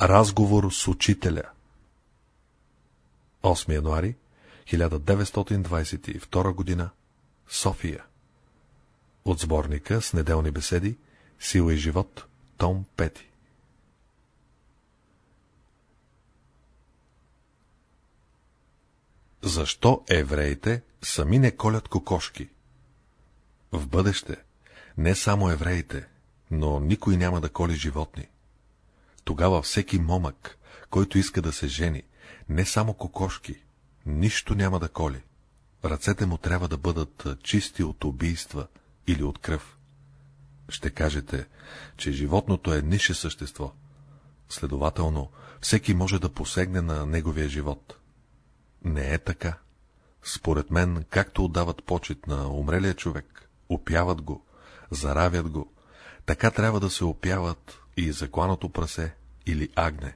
Разговор с учителя 8 януари 1922 година София От сборника с неделни беседи Сила и живот Том 5 Защо евреите сами не колят кокошки? В бъдеще не само евреите, но никой няма да коли животни. Тогава всеки момък, който иска да се жени, не само кокошки, нищо няма да коли. Ръцете му трябва да бъдат чисти от убийства или от кръв. Ще кажете, че животното е нише същество. Следователно, всеки може да посегне на неговия живот. Не е така. Според мен, както отдават почет на умрелия човек, опяват го, заравят го, така трябва да се опяват и закланото прасе или агне.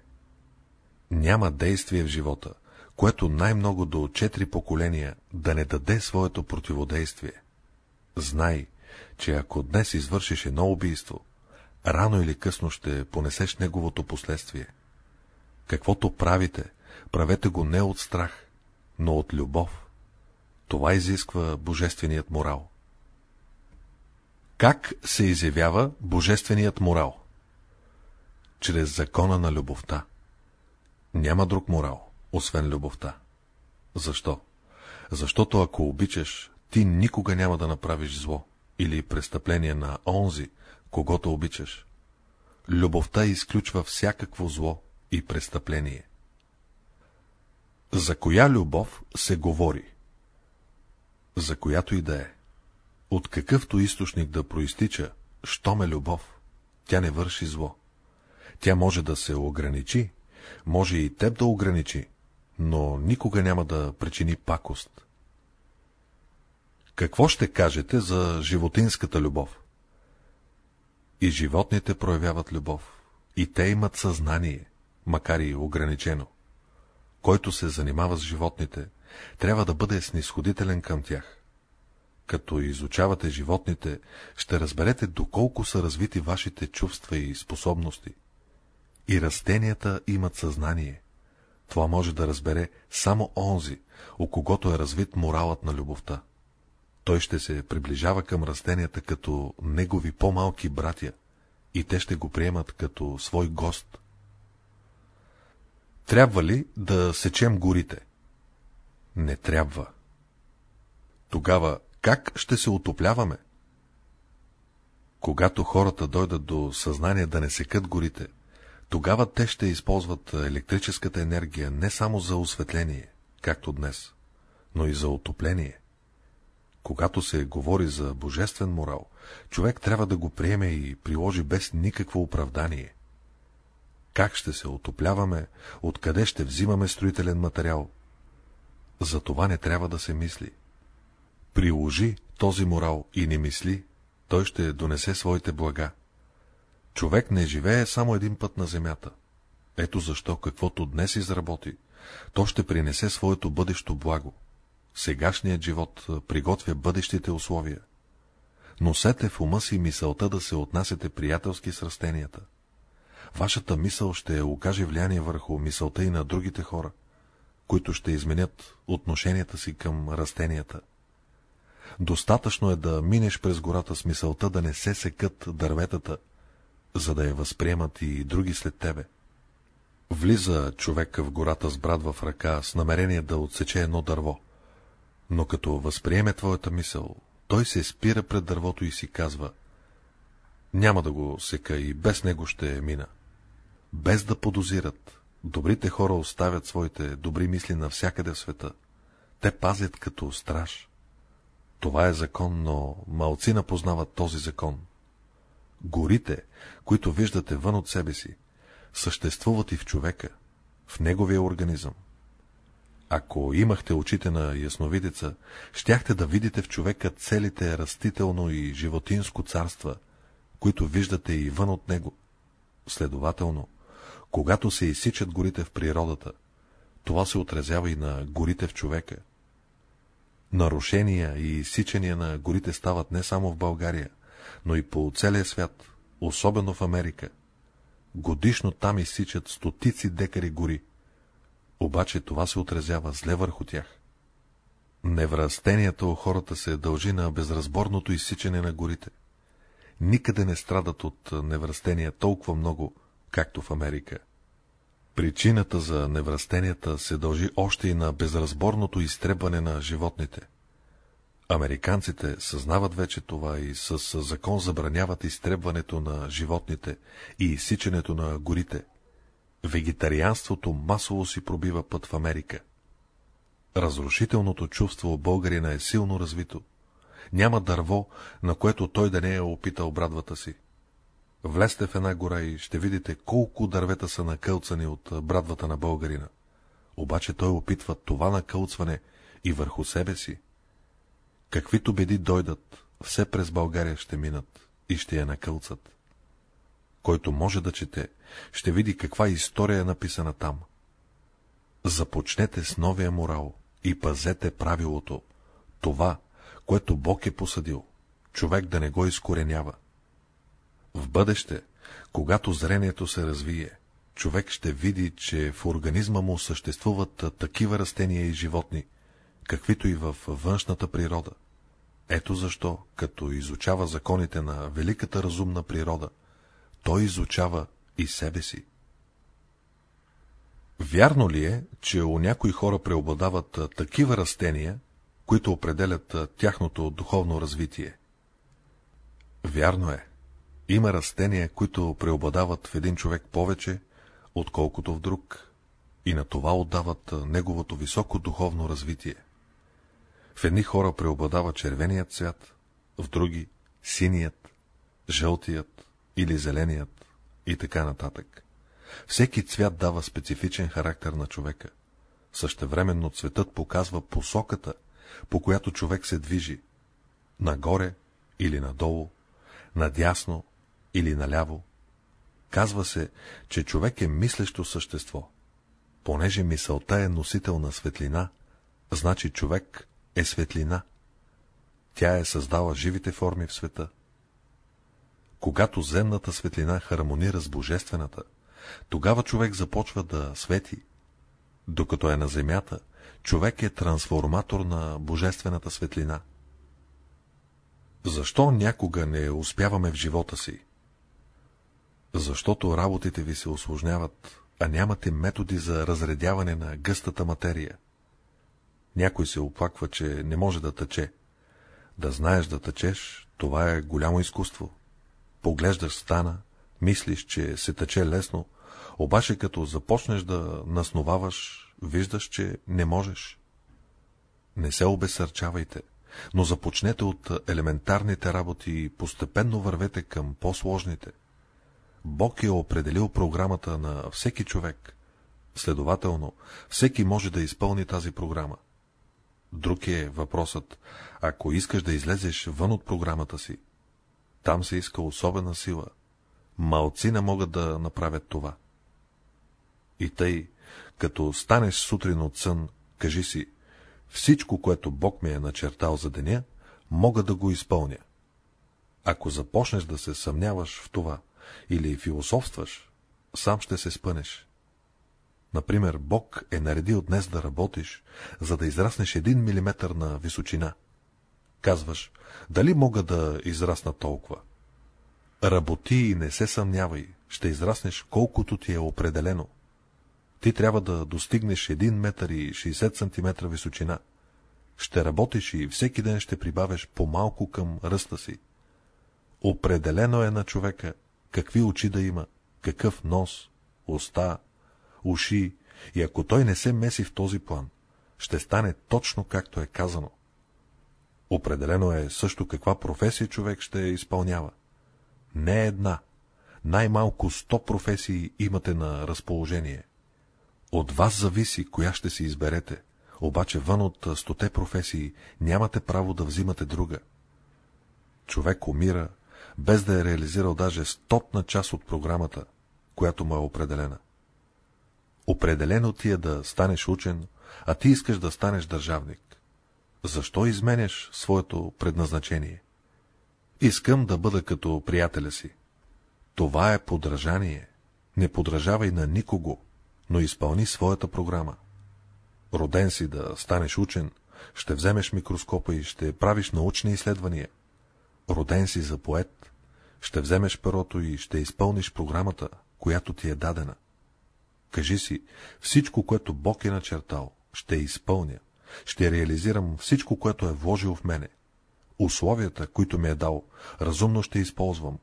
Няма действие в живота, което най-много до четири поколения да не даде своето противодействие. Знай, че ако днес извършиш едно убийство, рано или късно ще понесеш неговото последствие. Каквото правите, правете го не от страх, но от любов. Това изисква божественият морал. Как се изявява божественият морал? Чрез закона на любовта. Няма друг морал, освен любовта. Защо? Защото ако обичаш, ти никога няма да направиш зло или престъпление на онзи, когато обичаш. Любовта изключва всякакво зло и престъпление. За коя любов се говори? За която и да е. От какъвто източник да проистича, щом е любов, тя не върши зло. Тя може да се ограничи, може и теб да ограничи, но никога няма да причини пакост. Какво ще кажете за животинската любов? И животните проявяват любов, и те имат съзнание, макар и ограничено. Който се занимава с животните, трябва да бъде снисходителен към тях. Като изучавате животните, ще разберете доколко са развити вашите чувства и способности. И растенията имат съзнание. Това може да разбере само онзи, у когото е развит моралът на любовта. Той ще се приближава към растенията като негови по-малки братя и те ще го приемат като свой гост. Трябва ли да сечем горите? Не трябва. Тогава как ще се отопляваме? Когато хората дойдат до съзнание да не секат горите, тогава те ще използват електрическата енергия не само за осветление, както днес, но и за отопление. Когато се говори за божествен морал, човек трябва да го приеме и приложи без никакво оправдание. Как ще се отопляваме, откъде ще взимаме строителен материал? За това не трябва да се мисли. Приложи този морал и не мисли, той ще донесе своите блага. Човек не живее само един път на земята. Ето защо каквото днес изработи, то ще принесе своето бъдещо благо. Сегашният живот приготвя бъдещите условия. Носете в ума си мисълта да се отнасяте приятелски с растенията. Вашата мисъл ще окаже влияние върху мисълта и на другите хора, които ще изменят отношенията си към растенията. Достатъчно е да минеш през гората с мисълта да не се секат дърветата, за да я възприемат и други след тебе. Влиза човек в гората с брат в ръка с намерение да отсече едно дърво, но като възприеме твоята мисъл, той се спира пред дървото и си казва няма да го сека и без него ще мина. Без да подозират, добрите хора оставят своите добри мисли навсякъде в света. Те пазят като страж. Това е закон, но малцина познават този закон. Горите, които виждате вън от себе си, съществуват и в човека, в неговия организъм. Ако имахте очите на ясновидеца, щяхте да видите в човека целите растително и животинско царства, които виждате и вън от него. Следователно, когато се изсичат горите в природата, това се отразява и на горите в човека. Нарушения и изсичания на горите стават не само в България, но и по целия свят, особено в Америка. Годишно там изсичат стотици декари гори. Обаче това се отразява зле върху тях. Неврастението у хората се дължи на безразборното изсичане на горите. Никъде не страдат от неврастения толкова много, както в Америка. Причината за неврастенията се дължи още и на безразборното изтребване на животните. Американците съзнават вече това и с закон забраняват изтребването на животните и изсичането на горите. Вегетарианството масово си пробива път в Америка. Разрушителното чувство българина е силно развито. Няма дърво, на което той да не е опитал брадвата си. Влезте в една гора и ще видите колко дървета са накълцани от брадвата на българина. Обаче той опитва това накълцване и върху себе си. Каквито беди дойдат, все през България ще минат и ще я накълцат. Който може да чете, ще види каква история е написана там. Започнете с новия морал и пазете правилото, това, което Бог е посадил, човек да не го изкоренява. В бъдеще, когато зрението се развие, човек ще види, че в организма му съществуват такива растения и животни, каквито и в външната природа. Ето защо, като изучава законите на великата разумна природа, той изучава и себе си. Вярно ли е, че у някои хора преобладават такива растения, които определят тяхното духовно развитие? Вярно е. Има растения, които преобладават в един човек повече, отколкото в друг, и на това отдават неговото високо духовно развитие. В едни хора преобладава червеният цвят, в други — синият, жълтият или зеленият и така нататък. Всеки цвят дава специфичен характер на човека. Същевременно цветът показва посоката, по която човек се движи — нагоре или надолу, надясно или наляво. Казва се, че човек е мислещо същество. Понеже мисълта е носител на светлина, значи човек е светлина. Тя е създала живите форми в света. Когато земната светлина хармонира с божествената, тогава човек започва да свети. Докато е на земята, човек е трансформатор на божествената светлина. Защо някога не успяваме в живота си? Защото работите ви се осложняват, а нямате методи за разредяване на гъстата материя. Някой се оплаква, че не може да тъче. Да знаеш да тъчеш, това е голямо изкуство. Поглеждаш стана, мислиш, че се тъче лесно, обаче като започнеш да насноваваш, виждаш, че не можеш. Не се обесърчавайте, но започнете от елементарните работи и постепенно вървете към по-сложните. Бог е определил програмата на всеки човек. Следователно, всеки може да изпълни тази програма. Друг е въпросът, ако искаш да излезеш вън от програмата си. Там се иска особена сила. Малци не могат да направят това. И тъй, като станеш сутрин от сън, кажи си, всичко, което Бог ми е начертал за деня, мога да го изпълня. Ако започнеш да се съмняваш в това или философстваш, сам ще се спънеш. Например, Бог е наредил днес да работиш, за да израснеш един милиметър на височина. Казваш, дали мога да израсна толкова? Работи и не се съмнявай, ще израснеш колкото ти е определено. Ти трябва да достигнеш 1 метър и 60 сантиметра височина. Ще работиш и всеки ден ще прибавяш по-малко към ръста си. Определено е на човека какви очи да има, какъв нос, уста, уши, и ако той не се меси в този план, ще стане точно както е казано. Определено е също каква професия човек ще изпълнява. Не една, най-малко сто професии имате на разположение. От вас зависи, коя ще си изберете, обаче вън от стоте професии нямате право да взимате друга. Човек умира, без да е реализирал даже стотна част от програмата, която му е определена. Определено ти е да станеш учен, а ти искаш да станеш държавник. Защо изменяш своето предназначение? Искам да бъда като приятеля си. Това е подражание. Не подражавай на никого, но изпълни своята програма. Роден си да станеш учен, ще вземеш микроскопа и ще правиш научни изследвания. Роден си за поет, ще вземеш перото и ще изпълниш програмата, която ти е дадена. Кажи си, всичко, което Бог е начертал, ще изпълня, ще реализирам всичко, което е вложил в мене. Условията, които ми е дал, разумно ще използвам.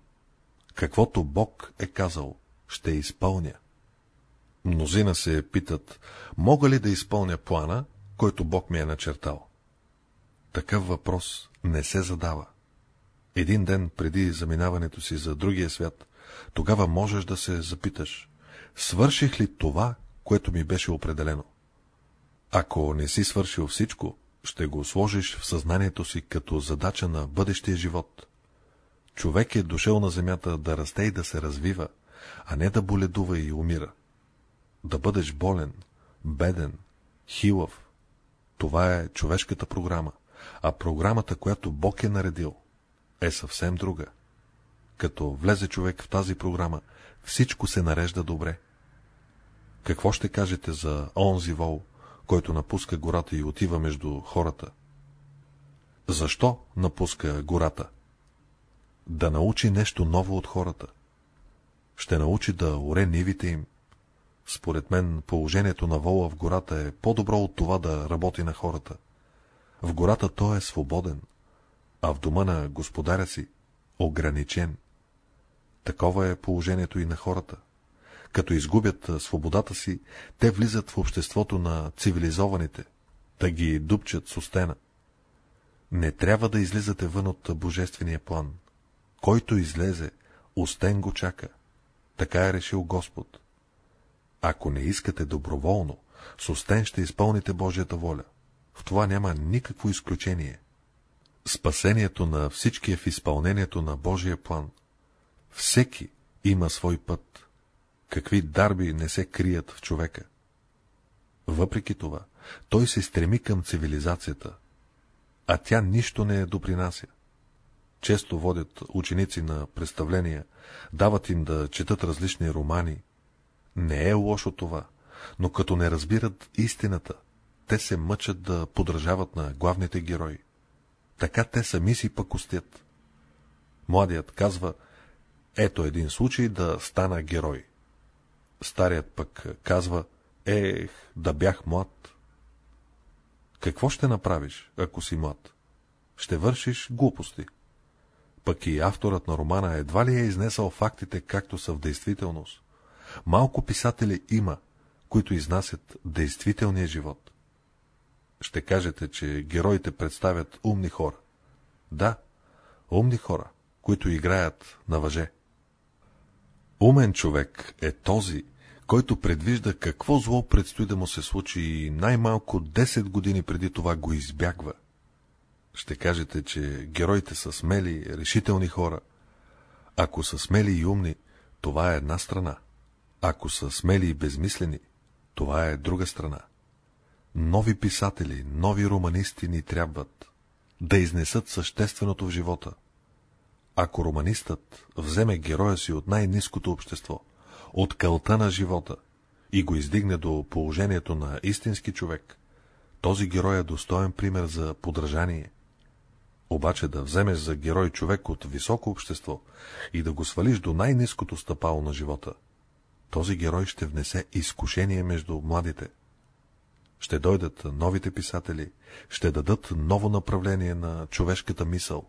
Каквото Бог е казал, ще изпълня. Мнозина се питат, мога ли да изпълня плана, който Бог ми е начертал? Такъв въпрос не се задава. Един ден преди заминаването си за другия свят, тогава можеш да се запиташ, свърших ли това, което ми беше определено? Ако не си свършил всичко, ще го сложиш в съзнанието си като задача на бъдещия живот. Човек е дошъл на земята да расте и да се развива, а не да боледува и умира. Да бъдеш болен, беден, хилав, това е човешката програма, а програмата, която Бог е наредил, е съвсем друга. Като влезе човек в тази програма, всичко се нарежда добре. Какво ще кажете за онзи вол, който напуска гората и отива между хората? Защо напуска гората? Да научи нещо ново от хората. Ще научи да оре нивите им. Според мен положението на вола в гората е по-добро от това да работи на хората. В гората той е свободен, а в дома на господаря си ограничен. Такова е положението и на хората. Като изгубят свободата си, те влизат в обществото на цивилизованите, да ги дупчат с устена. Не трябва да излизате вън от божествения план. Който излезе, устен го чака. Така е решил Господ. Ако не искате доброволно, с устен ще изпълните Божията воля. В това няма никакво изключение. Спасението на всички е в изпълнението на Божия план. Всеки има свой път. Какви дарби не се крият в човека. Въпреки това, той се стреми към цивилизацията, а тя нищо не е допринася. Често водят ученици на представления, дават им да четат различни романи. Не е лошо това, но като не разбират истината, те се мъчат да подражават на главните герои. Така те сами си пъкостят. Младият казва, ето един случай да стана герой. Старият пък казва, ех, да бях млад. Какво ще направиш, ако си млад? Ще вършиш глупости. Пък и авторът на романа едва ли е изнесъл фактите, както са в действителност. Малко писатели има, които изнасят действителния живот. Ще кажете, че героите представят умни хора. Да, умни хора, които играят на въже. Умен човек е този, който предвижда какво зло предстои да му се случи и най-малко 10 години преди това го избягва. Ще кажете, че героите са смели, решителни хора. Ако са смели и умни, това е една страна. Ако са смели и безмислени, това е друга страна. Нови писатели, нови романисти ни трябват да изнесат същественото в живота. Ако романистът вземе героя си от най-низкото общество, от кълта на живота и го издигне до положението на истински човек, този герой е достоен пример за подражание. Обаче да вземеш за герой човек от високо общество и да го свалиш до най-низкото стъпало на живота, този герой ще внесе изкушение между младите. Ще дойдат новите писатели, ще дадат ново направление на човешката мисъл.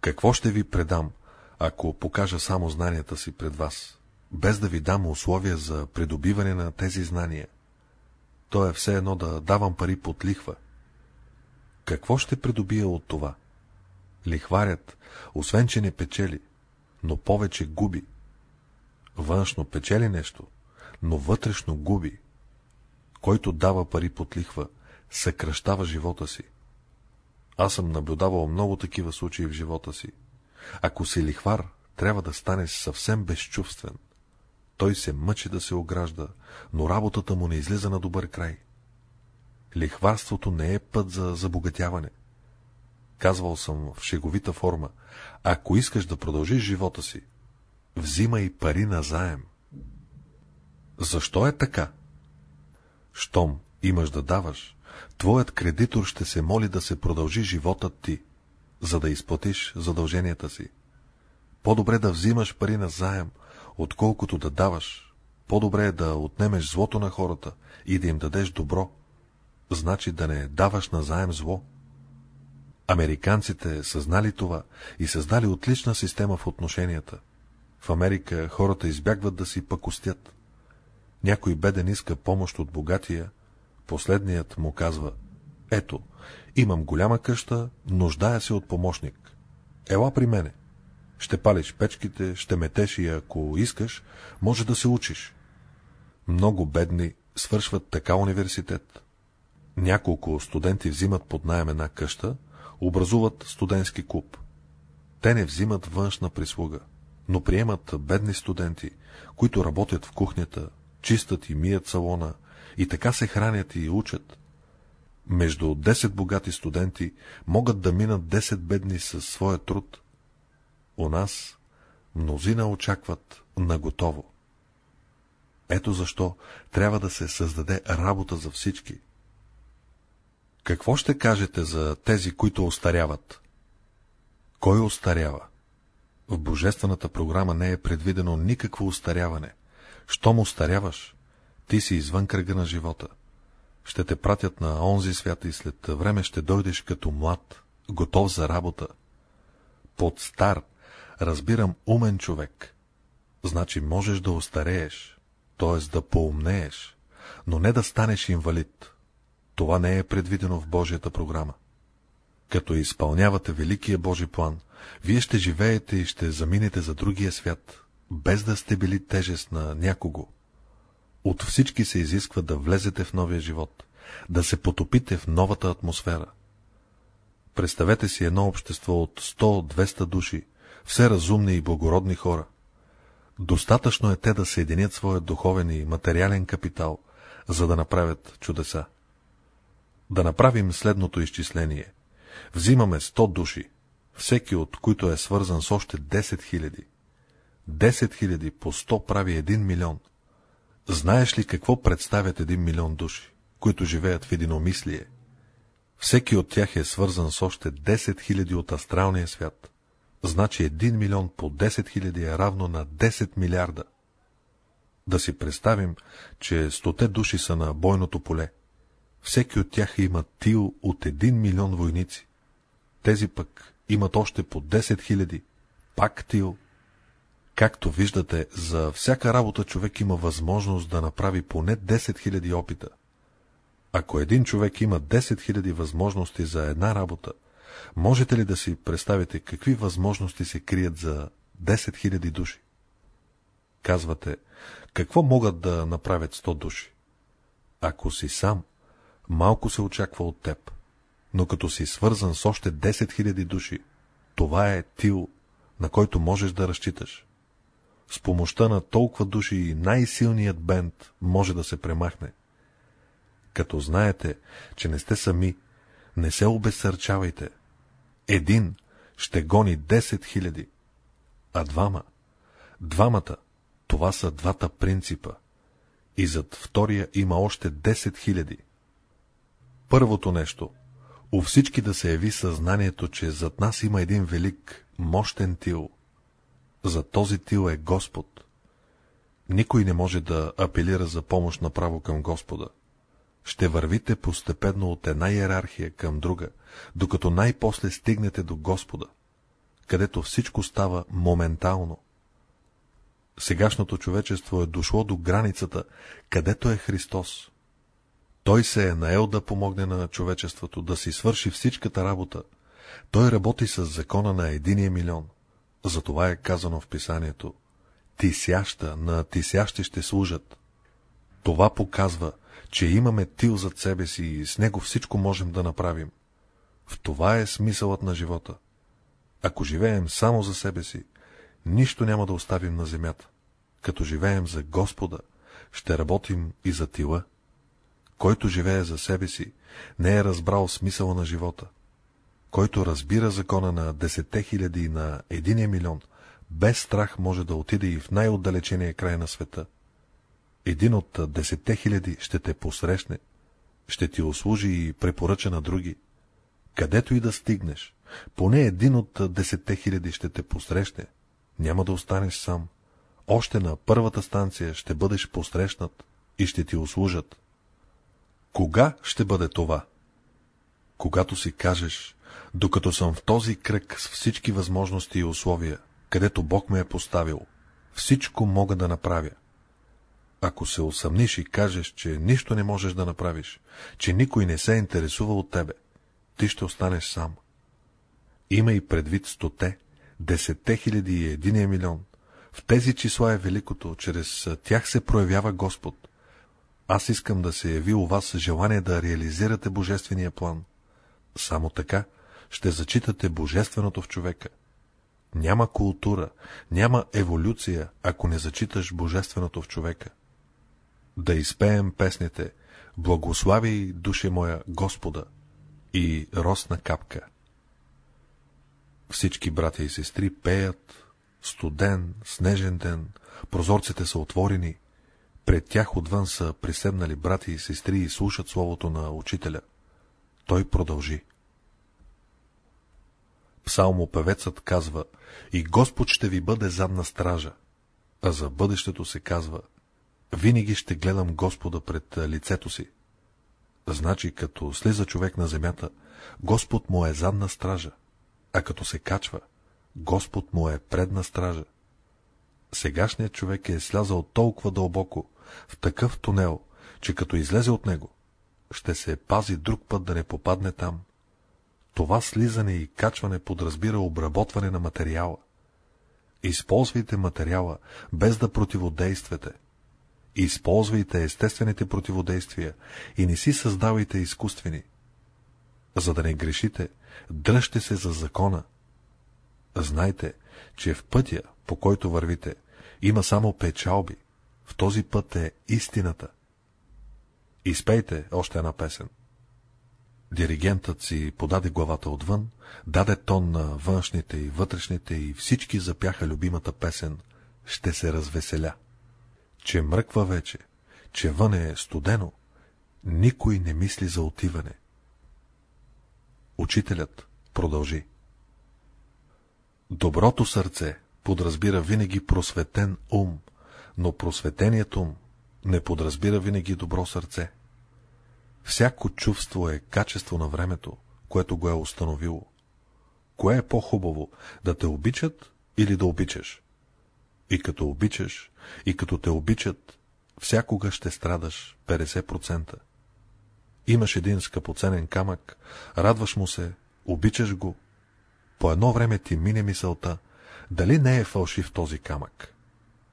Какво ще ви предам, ако покажа само знанията си пред вас, без да ви дам условия за придобиване на тези знания? То е все едно да давам пари под лихва. Какво ще придобия от това? Лихварят, освен че не печели, но повече губи. Външно печели нещо, но вътрешно губи. Който дава пари под лихва, съкръщава живота си. Аз съм наблюдавал много такива случаи в живота си. Ако си лихвар, трябва да станеш съвсем безчувствен. Той се мъчи да се огражда, но работата му не излиза на добър край. Лихварството не е път за забогатяване. Казвал съм в шеговита форма, ако искаш да продължиш живота си, взимай пари на заем. Защо е така? Щом имаш да даваш, твоят кредитор ще се моли да се продължи животът ти, за да изплатиш задълженията си. По-добре да взимаш пари на заем, отколкото да даваш. По-добре е да отнемеш злото на хората и да им дадеш добро. Значи да не даваш на заем зло. Американците са знали това и създали отлична система в отношенията. В Америка хората избягват да си пакостят. Някой беден иска помощ от богатия, последният му казва, ето, имам голяма къща, нуждая се от помощник. Ела при мене. Ще палиш печките, ще метеш и ако искаш, може да се учиш. Много бедни свършват така университет. Няколко студенти взимат под найем една къща, образуват студентски клуб. Те не взимат външна прислуга, но приемат бедни студенти, които работят в кухнята, чистат и мият салона, и така се хранят и учат. Между 10 богати студенти могат да минат 10 бедни със своя труд. У нас мнозина очакват на готово. Ето защо трябва да се създаде работа за всички. Какво ще кажете за тези, които остаряват? Кой остарява? В божествената програма не е предвидено никакво устаряване. Щом устаряваш, ти си извън кръга на живота. Ще те пратят на онзи свят и след време ще дойдеш като млад, готов за работа. Под стар разбирам умен човек. Значи можеш да остарееш, т.е. да поумнееш, но не да станеш инвалид. Това не е предвидено в Божията програма. Като изпълнявате Великия Божи план, вие ще живеете и ще заминете за другия свят, без да сте били тежест на някого. От всички се изисква да влезете в новия живот, да се потопите в новата атмосфера. Представете си едно общество от 100-200 души, все разумни и благородни хора. Достатъчно е те да съединят своя духовен и материален капитал, за да направят чудеса. Да направим следното изчисление. Взимаме 100 души, всеки от които е свързан с още 10 000. 10 000 по 100 прави 1 милион. Знаеш ли какво представят 1 милион души, които живеят в единомислие? Всеки от тях е свързан с още 10 000 от астралния свят. Значи 1 милион по 10 000 е равно на 10 милиарда. Да си представим, че стоте души са на бойното поле. Всеки от тях има тил от 1 милион войници. Тези пък имат още по 10 000, пак тил. Както виждате, за всяка работа човек има възможност да направи поне 10 000 опита. Ако един човек има 10 000 възможности за една работа, можете ли да си представите какви възможности се крият за 10 000 души? Казвате, какво могат да направят 100 души? Ако си сам, малко се очаква от теб, но като си свързан с още 10 000 души, това е тил, на който можеш да разчиташ. С помощта на толкова души и най-силният бенд може да се премахне. Като знаете, че не сте сами, не се обесърчавайте. Един ще гони 10 хиляди, а двама, двамата, това са двата принципа. И зад втория има още 10 хиляди. Първото нещо, у всички да се яви съзнанието, че зад нас има един велик, мощен тил. За този тил е Господ. Никой не може да апелира за помощ направо към Господа. Ще вървите постепенно от една иерархия към друга, докато най-после стигнете до Господа, където всичко става моментално. Сегашното човечество е дошло до границата, където е Христос. Той се е наел да помогне на човечеството да си свърши всичката работа. Той работи с закона на единия милион. Затова е казано в писанието. Тисяща на тисящи ще служат. Това показва, че имаме тил зад себе си и с него всичко можем да направим. В това е смисълът на живота. Ако живеем само за себе си, нищо няма да оставим на земята. Като живеем за Господа, ще работим и за тила. Който живее за себе си, не е разбрал смисъла на живота. Който разбира закона на десетте хиляди и на единия милион, без страх може да отиде и в най-отдалечения край на света. един от десетте хиляди ще те посрещне, ще ти услужи и препоръча на други. Където и да стигнеш, поне един от десетте хиляди ще те посрещне. Няма да останеш сам. Още на първата станция ще бъдеш посрещнат и ще ти услужат. Кога ще бъде това? Когато си кажеш, докато съм в този кръг с всички възможности и условия, където Бог ме е поставил, всичко мога да направя. Ако се усъмниш и кажеш, че нищо не можеш да направиш, че никой не се интересува от тебе, ти ще останеш сам. Има и предвид стоте, десетте хиляди и единия милион. В тези числа е великото, чрез тях се проявява Господ. Аз искам да се яви у вас желание да реализирате божествения план. Само така ще зачитате божественото в човека. Няма култура, няма еволюция, ако не зачиташ божественото в човека. Да изпеем песните Благослави, душе моя, Господа и Росна капка. Всички братя и сестри пеят, студен, снежен ден, прозорците са отворени, пред тях отвън са приседнали брати и сестри и слушат словото на учителя. Той продължи. Псалмопевецът казва, и Господ ще ви бъде задна стража, а за бъдещето се казва, винаги ще гледам Господа пред лицето си. Значи, като слиза човек на земята, Господ му е задна стража, а като се качва, Господ му е предна стража. Сегашният човек е слязал толкова дълбоко, в такъв тунел, че като излезе от него, ще се пази друг път да не попадне там. Това слизане и качване подразбира обработване на материала. Използвайте материала, без да противодействате. Използвайте естествените противодействия и не си създавайте изкуствени. За да не грешите, дръжте се за закона. Знайте, че в пътя, по който вървите, има само печалби. В този път е истината. Изпейте още една песен. Диригентът си подаде главата отвън, даде тон на външните и вътрешните и всички запяха любимата песен «Ще се развеселя». Че мръква вече, че вън е студено, никой не мисли за отиване. Учителят продължи. Доброто сърце подразбира винаги просветен ум, но просветеният ум не подразбира винаги добро сърце. Всяко чувство е качество на времето, което го е установило. Кое е по-хубаво, да те обичат или да обичаш? И като обичаш, и като те обичат, всякога ще страдаш 50%. Имаш един скъпоценен камък, радваш му се, обичаш го. По едно време ти мине мисълта, дали не е фалшив този камък.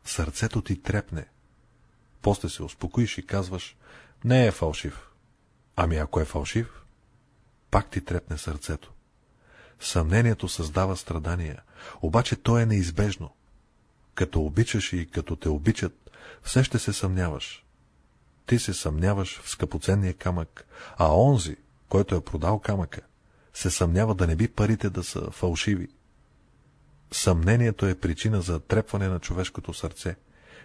Сърцето ти трепне. После се успокоиш и казваш, не е фалшив. Ами ако е фалшив, пак ти трепне сърцето. Съмнението създава страдания, обаче то е неизбежно. Като обичаш и като те обичат, все ще се съмняваш. Ти се съмняваш в скъпоценния камък, а онзи, който е продал камъка, се съмнява да не би парите да са фалшиви. Съмнението е причина за трепване на човешкото сърце.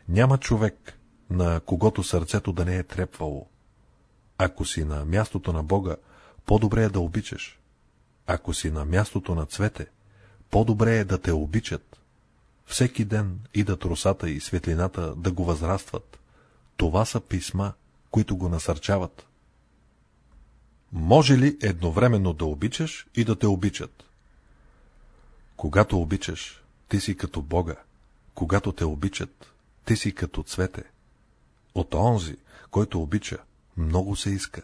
Няма човек, на когото сърцето да не е трепвало. Ако си на мястото на Бога, по-добре е да обичаш. Ако си на мястото на цвете, по-добре е да те обичат. Всеки ден идат русата и светлината да го възрастват. Това са писма, които го насърчават. Може ли едновременно да обичаш и да те обичат? Когато обичаш, ти си като Бога. Когато те обичат, ти си като цвете. От онзи, който обича, много се иска.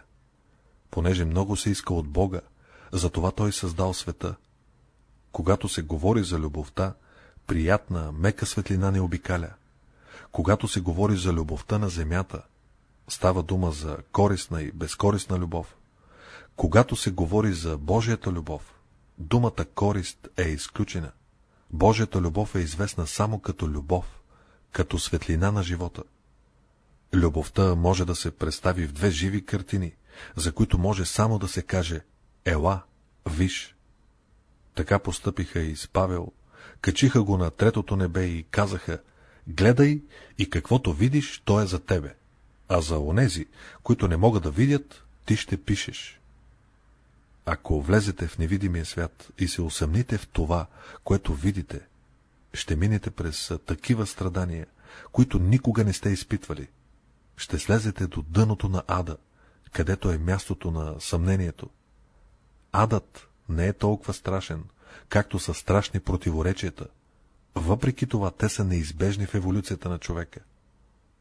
Понеже много се иска от Бога, затова Той създал света. Когато се говори за любовта, приятна, мека светлина не обикаля. Когато се говори за любовта на земята, става дума за корисна и безкорисна любов. Когато се говори за Божията любов, думата корист е изключена. Божията любов е известна само като любов, като светлина на живота. Любовта може да се представи в две живи картини, за които може само да се каже «Ела, виж». Така постъпиха и с Павел, качиха го на третото небе и казаха Гледай и каквото видиш, то е за тебе. А за онези, които не могат да видят, ти ще пишеш. Ако влезете в невидимия свят и се усъмните в това, което видите, ще минете през такива страдания, които никога не сте изпитвали. Ще слезете до дъното на ада, където е мястото на съмнението. Адът не е толкова страшен, както са страшни противоречията. Въпреки това, те са неизбежни в еволюцията на човека.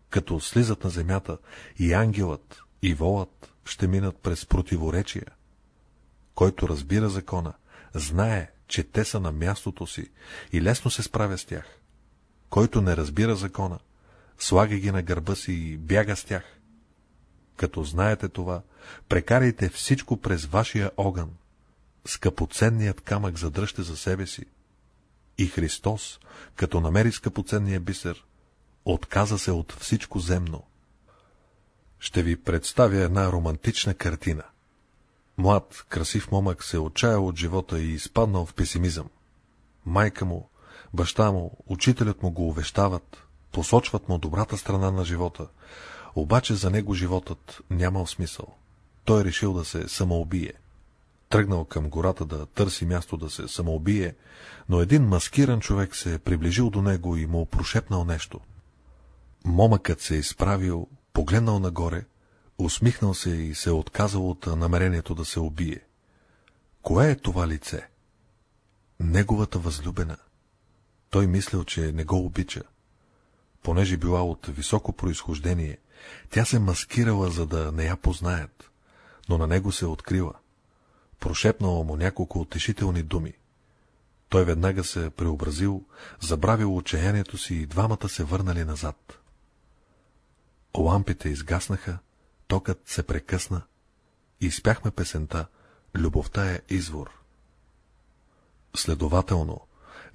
Като слизат на земята, и ангелът, и волът ще минат през противоречия. Който разбира закона, знае, че те са на мястото си и лесно се справя с тях. Който не разбира закона, слага ги на гърба си и бяга с тях. Като знаете това, прекарайте всичко през вашия огън. Скъпоценният камък задръжте за себе си. И Христос, като намери скъпоценния бисер, отказа се от всичко земно. Ще ви представя една романтична картина. Млад, красив момък се отчаял от живота и изпаднал в песимизъм. Майка му, баща му, учителят му го увещават, посочват му добрата страна на живота, обаче за него животът нямал смисъл. Той решил да се самоубие. Тръгнал към гората да търси място да се самоубие, но един маскиран човек се е приближил до него и му прошепнал нещо. Момъкът се е изправил, погледнал нагоре, усмихнал се и се отказал от намерението да се убие. Кое е това лице? Неговата възлюбена. Той мислил, че не го обича. Понеже била от високо происхождение, тя се маскирала, за да не я познаят, но на него се открила. Прошепнала му няколко утешителни думи. Той веднага се преобразил, забравил отчаянието си и двамата се върнали назад. Лампите изгаснаха, токът се прекъсна и изпяхме песента «Любовта е извор». Следователно,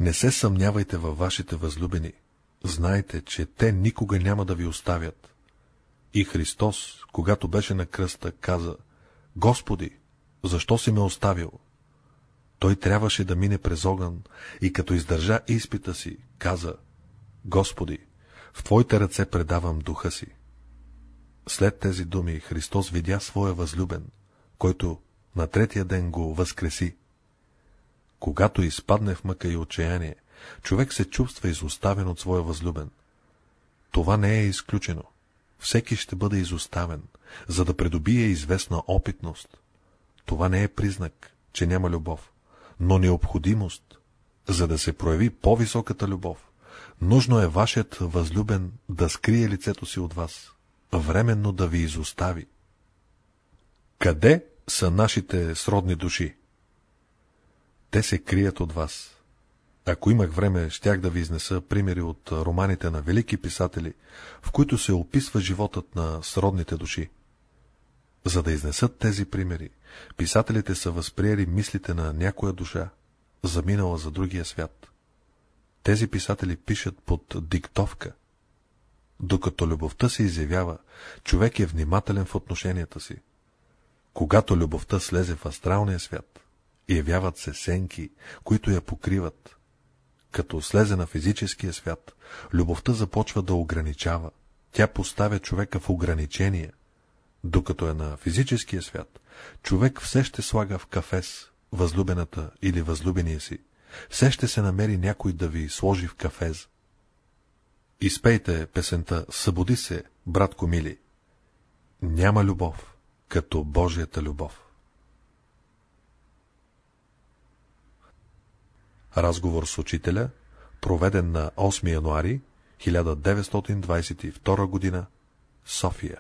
не се съмнявайте във вашите възлюбени, знайте, че те никога няма да ви оставят. И Христос, когато беше на кръста, каза, Господи, защо си ме оставил? Той трябваше да мине през огън и като издържа изпита си, каза, Господи, в Твоите ръце предавам духа си. След тези думи Христос видя своя възлюбен, който на третия ден го възкреси. Когато изпадне в мъка и отчаяние, човек се чувства изоставен от своя възлюбен. Това не е изключено. Всеки ще бъде изоставен, за да придобие известна опитност. Това не е признак, че няма любов, но необходимост, за да се прояви по-високата любов. Нужно е вашият възлюбен да скрие лицето си от вас, временно да ви изостави. Къде са нашите сродни души? Те се крият от вас. Ако имах време, щях да ви изнеса примери от романите на велики писатели, в които се описва животът на сродните души. За да изнесат тези примери, писателите са възприели мислите на някоя душа, заминала за другия свят. Тези писатели пишат под диктовка, докато любовта се изявява, човек е внимателен в отношенията си. Когато любовта слезе в астралния свят, явяват се сенки, които я покриват. Като слезе на физическия свят, любовта започва да ограничава. Тя поставя човека в ограничения. Докато е на физическия свят, човек все ще слага в кафес възлюбената или възлюбения си. Все ще се намери някой да ви сложи в кафез. Изпейте песента Събуди се, братко мили. Няма любов, като Божията любов. Разговор с учителя, проведен на 8 януари 1922 г. София